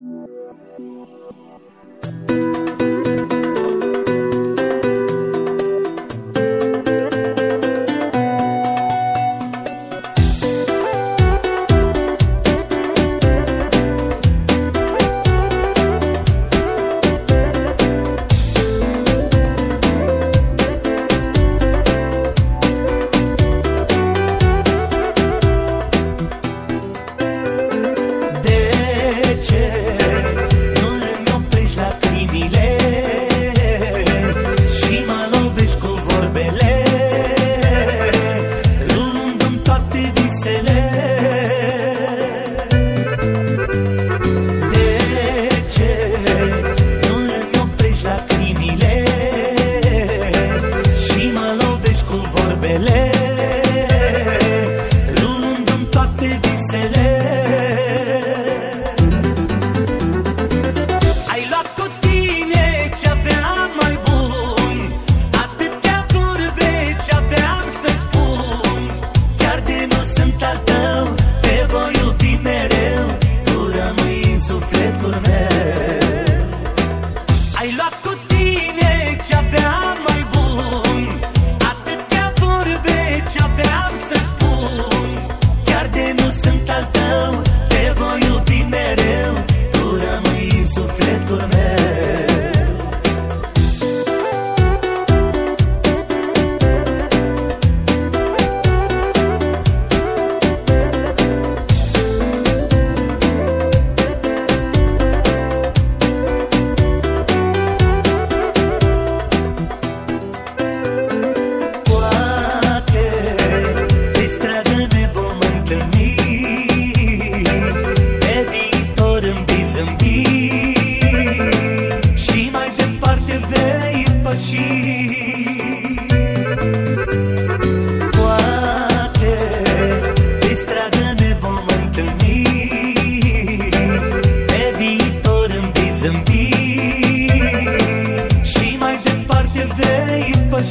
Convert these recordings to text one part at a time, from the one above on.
Thank you.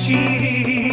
she